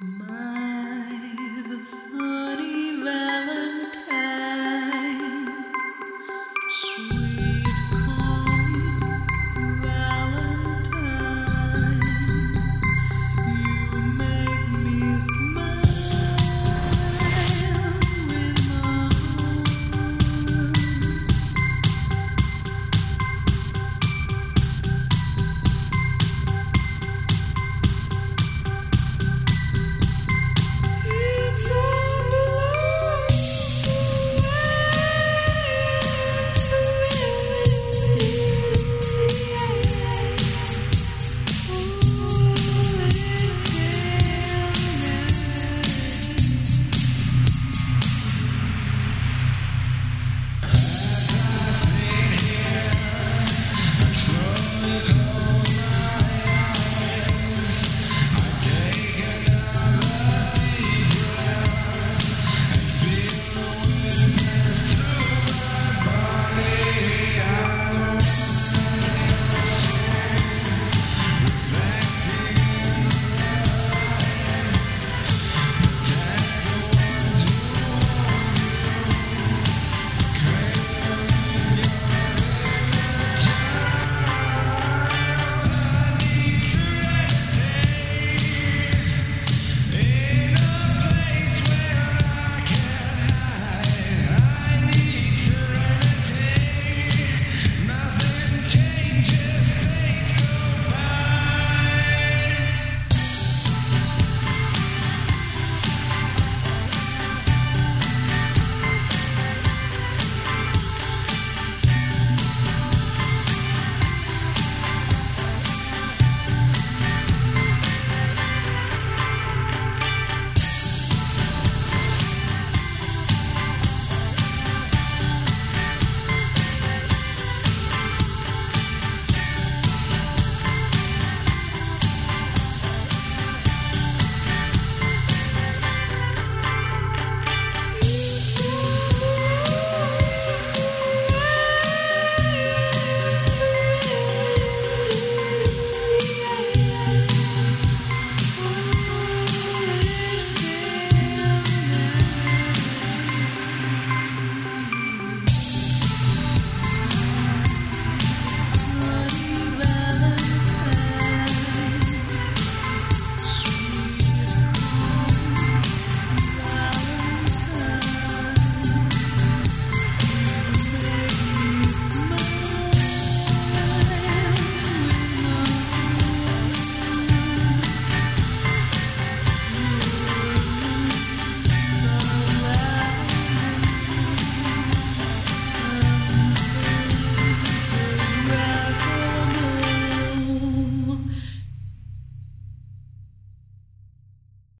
My